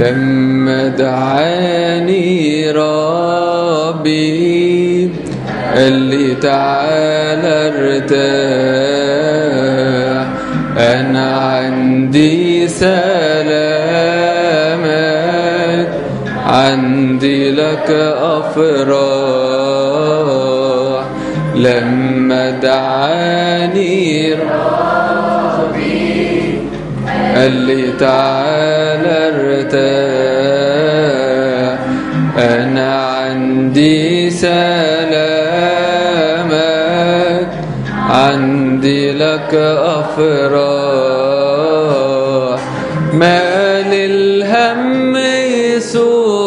لما دعاني ربي قال لي تعالى ارتاح أنا عندي سلامك عندي لك أفراح. لما دعاني ربي قال لي تعالى ارتاح. أنا عندي سلامك. عندي لك أفراح. ما للهم يسودك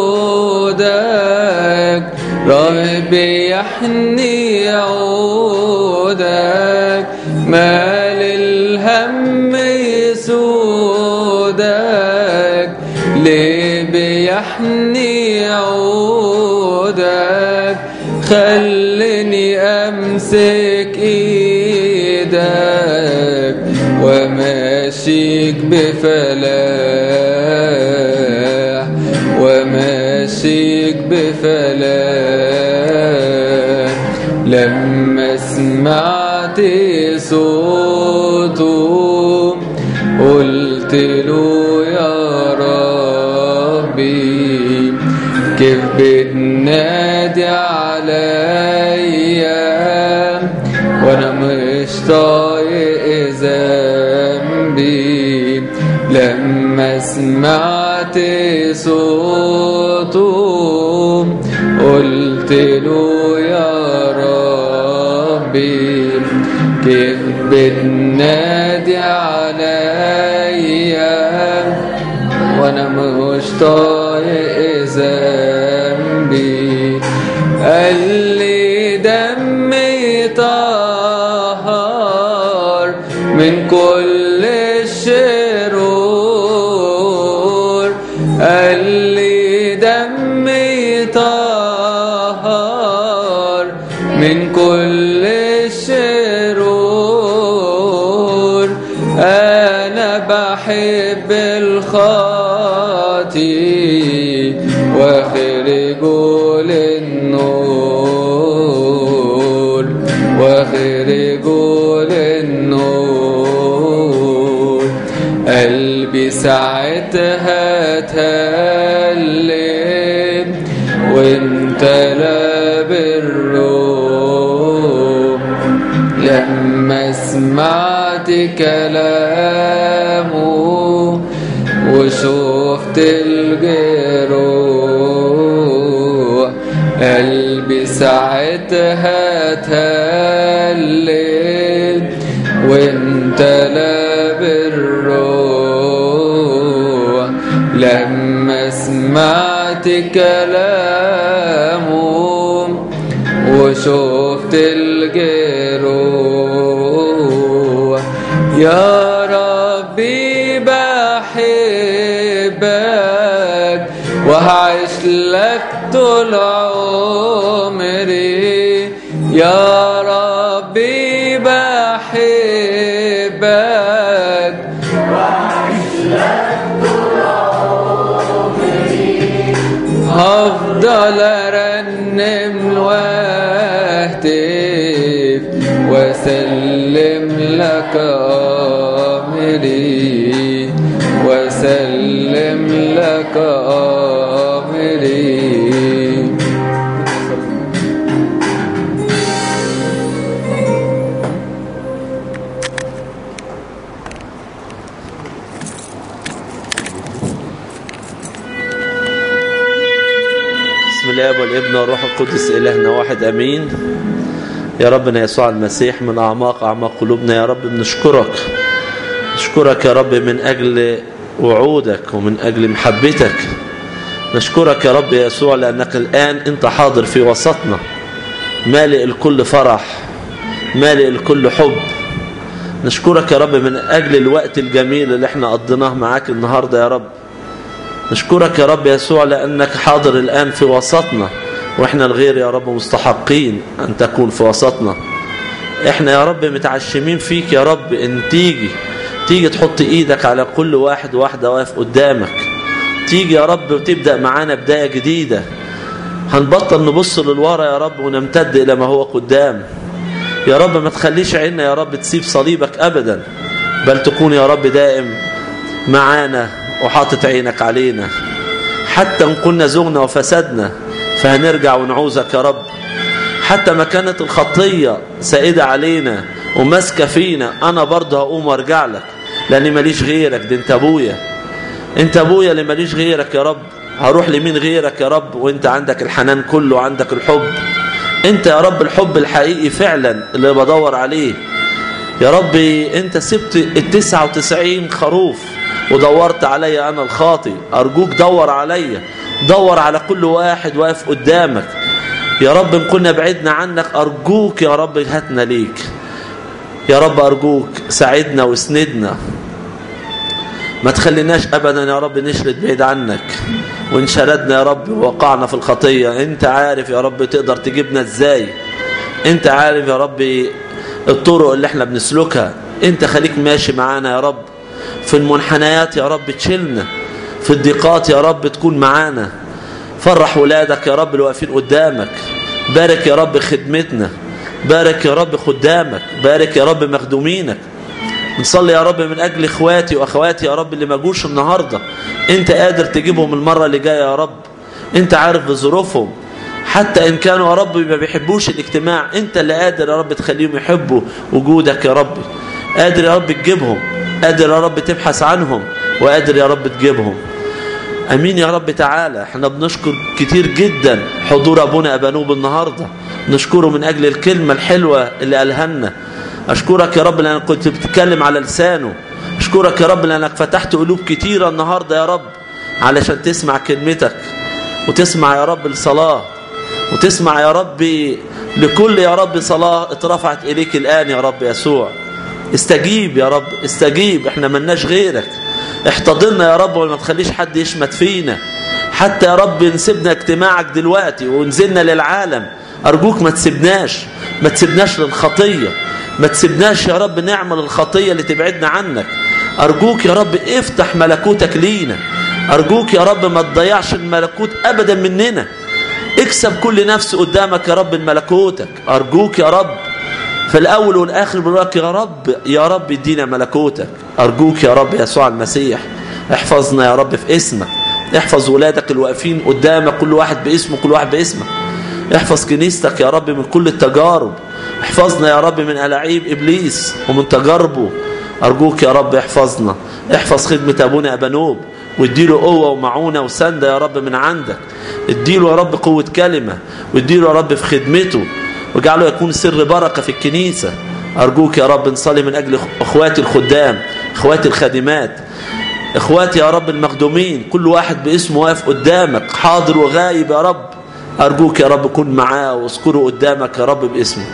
ربي يحني عودك ما للهم يسودك ليه بيحني عودك خلني أمسك وماشيك بفلاح وماشيك بفلاح. لما سمعت صوته قلت له يا ربي كيف بتنادي عليا لما سمعت صوته قلت له يا ربي كيف بتنادي عليا وأنا مش طايق ذنبي. قال لي دمي طهر من كل ساعتها تهلم وانت لا بالروح لما سمعت كلامه وشفت الجروح قلبي ساعتها تهلل وانت لا لما سمعت كلامه وشفت الجروح. يا ربي بحبك وهعيش لك طول عمري واسلم لك آمري. واسلم لك آمري. بسم الله والابن والروح القدس إلهنا واحد أمين. يا ربنا يسوع المسيح من أعماق أعماق قلوبنا يا رب بنشكرك. نشكرك يا رب من أجل وعودك ومن أجل محبتك. نشكرك يا رب يسوع لأنك الآن أنت حاضر في وسطنا. مالئ الكل فرح. مالئ الكل حب. نشكرك يا رب من أجل الوقت الجميل اللي إحنا قضيناه معاك النهاردة يا رب. نشكرك يا رب يسوع لأنك حاضر الآن في وسطنا. وإحنا الغير يا رب مستحقين أن تكون في وسطنا. إحنا يا رب متعشمين فيك يا رب إن تيجي تيجي تحط إيدك على كل واحد واحدة واقف قدامك. تيجي يا رب وتبدأ معانا بداية جديدة. هنبطل نبص للورا يا رب ونمتد إلى ما هو قدام. يا رب ما تخليش عيننا يا رب تسيب صليبك أبدا بل تكون يا رب دائم معانا وحاطط عينك علينا. حتى إن كنا زغنا وفسدنا فهنرجع ونعوزك يا رب. حتى ما كانت الخطية سائدة علينا وماسكة فينا أنا برضه هقوم وأرجع لك لأني ماليش غيرك. ده أنت أبويا. أنت أبويا اللي ماليش غيرك يا رب. هروح لمين غيرك يا رب؟ وأنت عندك الحنان كله وعندك الحب. أنت يا رب الحب الحقيقي فعلا اللي بدور عليه. يا ربي أنت سبت التسعة وتسعين خروف ودورت عليا أنا الخاطي أرجوك دور عليا. دور على كل واحد واقف قدامك. يا رب إن كنا بعدنا عنك أرجوك يا رب هاتنا ليك. يا رب أرجوك ساعدنا واسندنا. ما تخليناش أبدا يا رب نشرد بعيد عنك. وإن شردنا يا رب ووقعنا في الخطية. أنت عارف يا رب تقدر تجيبنا إزاي. أنت عارف يا رب الطرق اللي إحنا بنسلكها. أنت خليك ماشي معانا يا رب. في المنحنيات يا رب تشيلنا. في الضيقات يا رب تكون معانا فرح ولادك يا رب اللي واقفين قدامك بارك يا رب خدمتنا بارك يا رب خدامك بارك يا رب مخدومينك نصلي يا رب من أجل إخواتي وأخواتي يا رب اللي ما جوش النهاردة أنت قادر تجيبهم المرة اللي جاية يا رب أنت عارف بظروفهم حتى إن كانوا يا رب ما بيحبوش الاجتماع أنت اللي قادر يا رب تخليهم يحبوا وجودك يا رب قادر يا رب تجيبهم قادر يا رب تبحث عنهم وقادر يا رب تجيبهم. آمين يا رب تعالى. إحنا بنشكر كتير جدا حضور أبونا ابانوب النهارده نشكره من أجل الكلمة الحلوة اللي قالها لنا. أشكرك يا رب لأنك كنت بتتكلم على لسانه. أشكرك يا رب لأنك فتحت قلوب كتيرة النهارده يا رب علشان تسمع كلمتك. وتسمع يا رب الصلاه وتسمع يا رب لكل يا رب صلاة اترفعت إليك الآن يا رب يسوع. استجيب يا رب استجيب. إحنا ملناش غيرك. احتضننا يا رب وما تخليش حد يشمت فينا. حتى يا رب نسيبنا اجتماعك دلوقتي ونزلنا للعالم. أرجوك ما تسيبناش ما تسيبناش للخطية. ما تسيبناش يا رب نعمل الخطية اللي تبعدنا عنك. أرجوك يا رب افتح ملكوتك لينا. أرجوك يا رب ما تضيعش الملكوت أبدا مننا. اكسب كل نفس قدامك يا رب ملكوتك. أرجوك يا رب في الأول والآخر بنقولك يا رب يا رب ادينا ملكوتك. أرجوك يا رب يسوع المسيح احفظنا يا رب في اسمك احفظ ولادك الواقفين قدامك كل واحد باسمه كل واحد باسمك. احفظ كنيستك يا رب من كل التجارب احفظنا يا رب من ألاعيب إبليس ومن تجاربه. أرجوك يا رب احفظنا احفظ خدمة أبونا أبانوب واديله قوة ومعونة وسندة يا رب من عندك. اديله يا رب قوة كلمة واديله يا رب في خدمته واجعله يكون سر بركة في الكنيسة. أرجوك يا رب نصلي من أجل أخواتي الخدام أخواتي الخادمات إخواتي يا رب المخدومين كل واحد باسمه واقف قدامك حاضر وغايب يا رب. أرجوك يا رب كن معاه واذكره قدامك يا رب باسمه.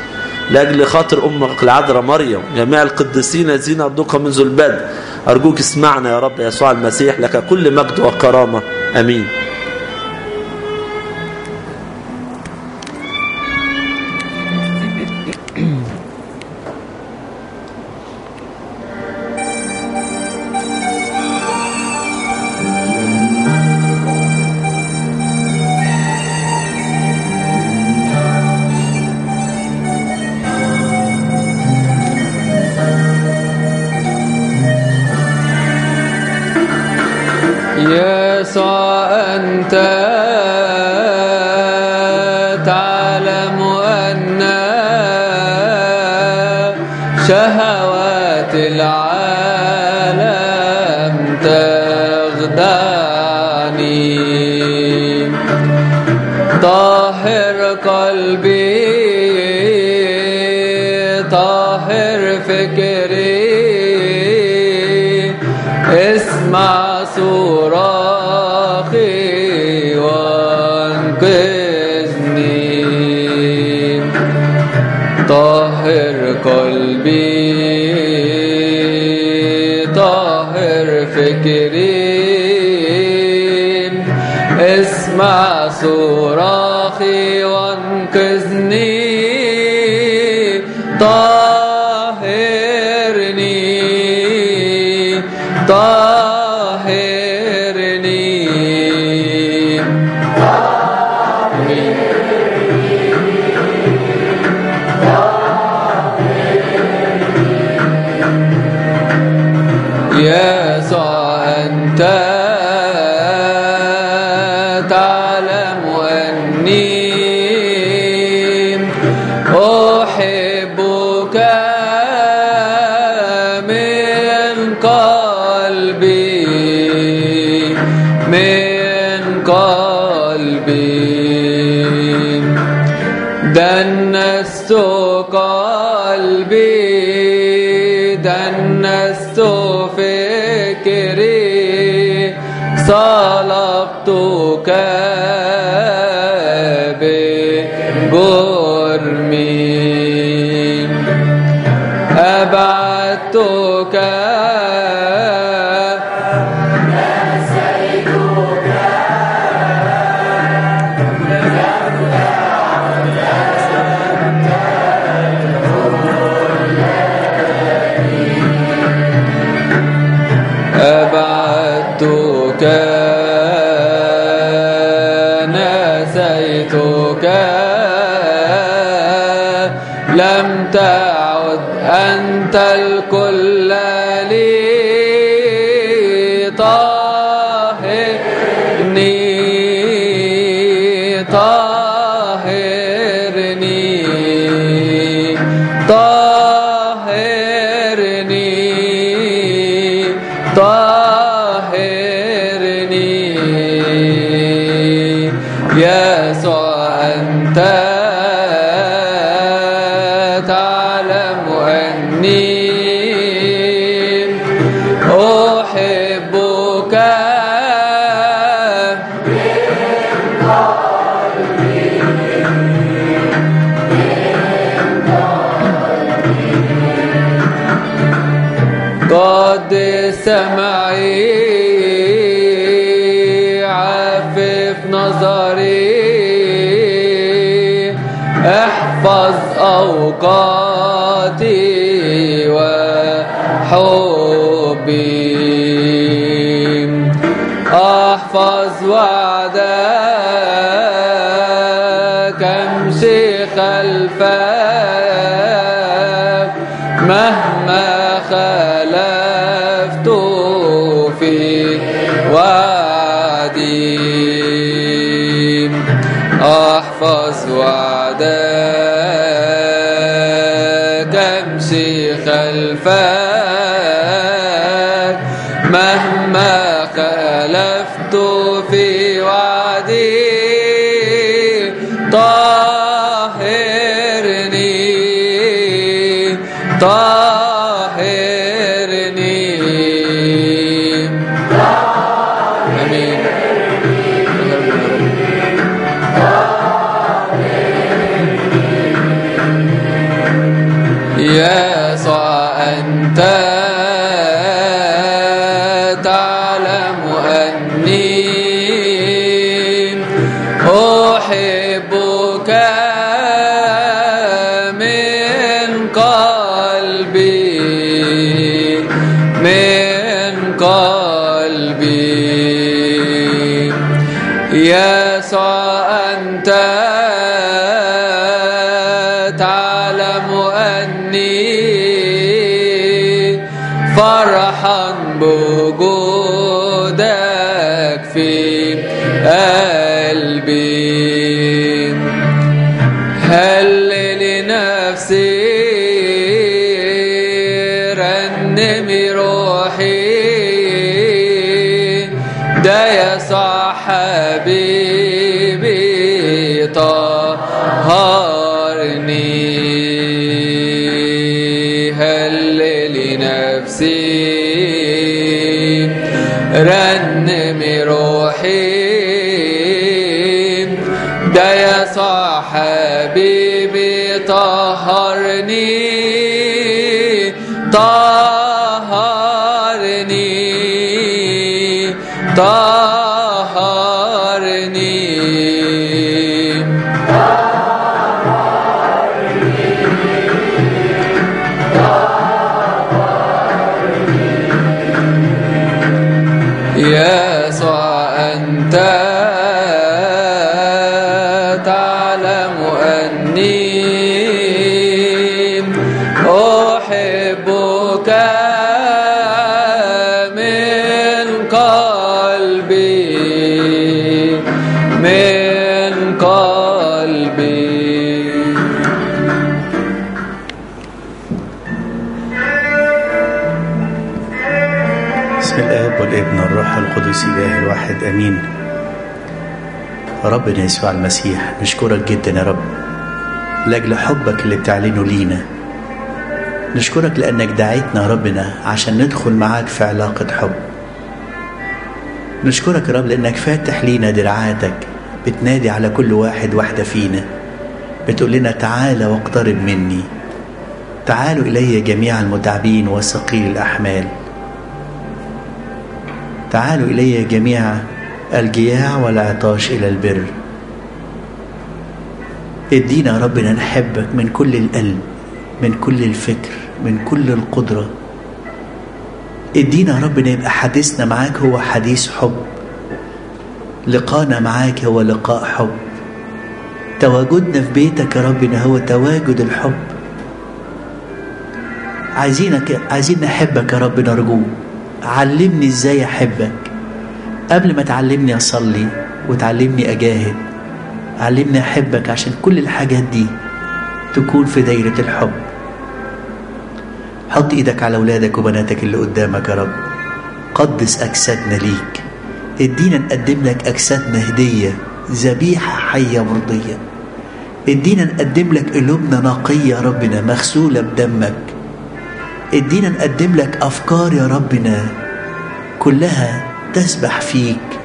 لأجل خاطر أمك العذراء مريم جميع القديسين الذين أرجوك منذ البدء أرجوك اسمعنا يا رب يسوع المسيح لك كل مجد وكرامة. أمين. شهوات العالم. اسمع صراخي وانقذني. أحبك من قلبي من قلبي. دنست ربك と في نظري. احفظ أوقاتي وحبي. أحفظ وعدك أمشي خلفك مهما وعدك امشي خلفك. صاحب نمي روحي. ده يا صاحبي. بسم الاب والابن والروح القدس إله الواحد آمين. ربنا يسوع المسيح نشكرك جدا يا رب لأجل حبك اللي بتعلنه لينا. نشكرك لأنك دعيتنا يا ربنا عشان ندخل معاك في علاقة حب. نشكرك يا رب لأنك فاتح لينا دراعاتك بتنادي على كل واحد واحدة فينا. بتقول لنا تعالى واقترب مني. تعالوا إلي جميع المتعبين وثقيل الأحمال. تعالوا إلي جميع الجياع والعطاش إلى البر. ادينا يا ربنا نحبك من كل القلب من كل الفكر من كل القدرة. ادينا يا ربنا يبقى حديثنا معاك هو حديث حب. لقانا معاك هو لقاء حب. تواجدنا في بيتك يا ربنا هو تواجد الحب. عايزينك عايزين نحبك يا رب نرجوك. علمني إزاي احبك. قبل ما تعلمني اصلي وتعلمني اجاهد علمني احبك عشان كل الحاجات دي تكون في دايرة الحب. حط إيدك على اولادك وبناتك اللي قدامك يا رب. قدس اجسادنا ليك. ادينا نقدم لك اجسادنا هدية ذبيحة حية مرضية. ادينا نقدم لك قلوبنا نقية يا ربنا مغسولة بدمك. ادينا نقدم لك أفكار يا ربنا كلها تسبح فيك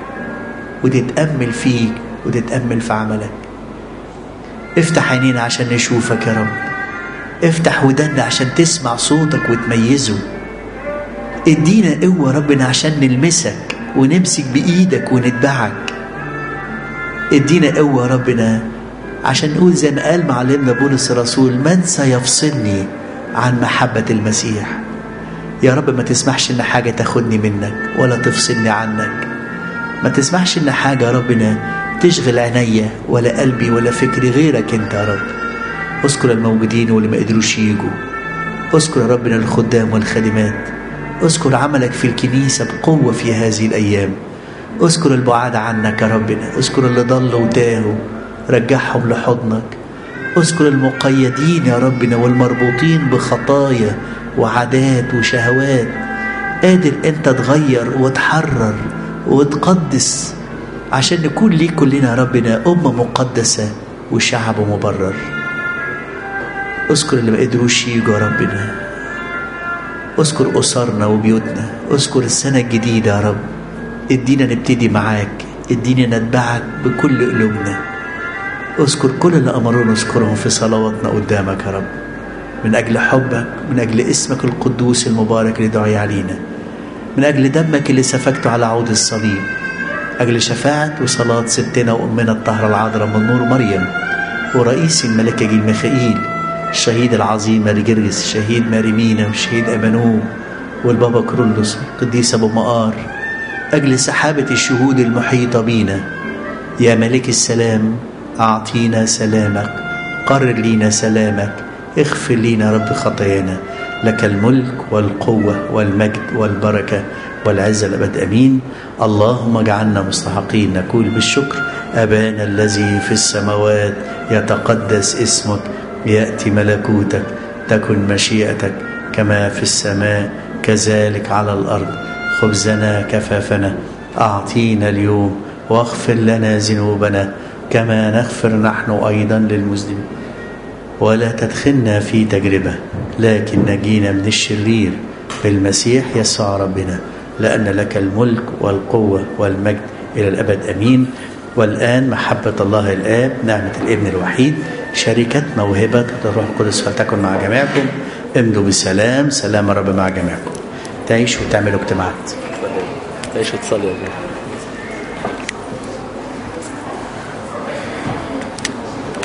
وتتأمل فيك وتتأمل في عملك. افتح عينينا عشان نشوفك يا رب. افتح ودنا عشان تسمع صوتك وتميزه. ادينا قوة ربنا عشان نلمسك ونمسك بإيدك ونتبعك. ادينا قوة ربنا عشان نقول زي ما قال معلمنا بولس الرسول من سيفصلني عن محبة المسيح. يا رب ما تسمحش إن حاجة تاخدني منك ولا تفصلني عنك. ما تسمحش إن حاجة يا ربنا تشغل عينيا ولا قلبي ولا فكري غيرك أنت يا رب. أذكر الموجودين واللي ما قدروش يجوا. أذكر يا ربنا الخدام والخادمات أذكر عملك في الكنيسة بقوة في هذه الأيام. أذكر البعاد عنك يا ربنا. أذكر اللي ضلوا وتاهوا. رجعهم لحضنك. أذكر المقيدين يا ربنا والمربوطين بخطايا وعادات وشهوات. قادر أنت تغير وتحرر وتقدس عشان نكون ليك كلنا يا ربنا أمة مقدسة وشعب مبرر. أذكر اللي ما قدروش يجوا ربنا. أذكر أسرنا وبيوتنا. أذكر السنة الجديدة يا رب. ادينا نبتدي معاك. ادينا نتبعك بكل قلوبنا. اذكر كل اللي أمرونا نذكرهم في صلواتنا قدامك يا رب. من أجل حبك من أجل اسمك القدوس المبارك اللي دعي علينا. من أجل دمك اللي سفكته على عود الصليب. أجل شفاعة وصلاة ستنا وأمنا الطاهرة العذراء من نور مريم. ورئيس الملكة جيل ميخائيل. الشهيد العظيم ماري جرجس الشهيد ماري مينا والشهيد أمانوم والبابا كرولوس القديس أبو مقار. أجل سحابة الشهود المحيطة بينا. يا ملك السلام أعطينا سلامك قرر لينا سلامك اغفر لينا رب خطايانا. لك الملك والقوة والمجد والبركة والعزة الأبد أمين. اللهم اجعلنا مستحقين. نقول بالشكر. أبانا الذي في السماوات يتقدس اسمك يأتي ملكوتك تكن مشيئتك. كما في السماء كذلك على الأرض. خبزنا كفافنا. أعطينا اليوم واغفر لنا ذنوبنا. كما نغفر نحن أيضا للمسلمين ولا تدخلنا في تجربة لكن نجينا من الشرير بالمسيح يسوع ربنا لأن لك الملك والقوة والمجد إلى الأبد. أمين. والآن محبة الله الآب نعمة الابن الوحيد شركة موهبة الروح القدس فلتكن مع جميعكم. امضوا بسلام. سلام الرب مع جميعكم. تعيشوا وتعملوا اجتماعات. تعيش وتصلي يا ابني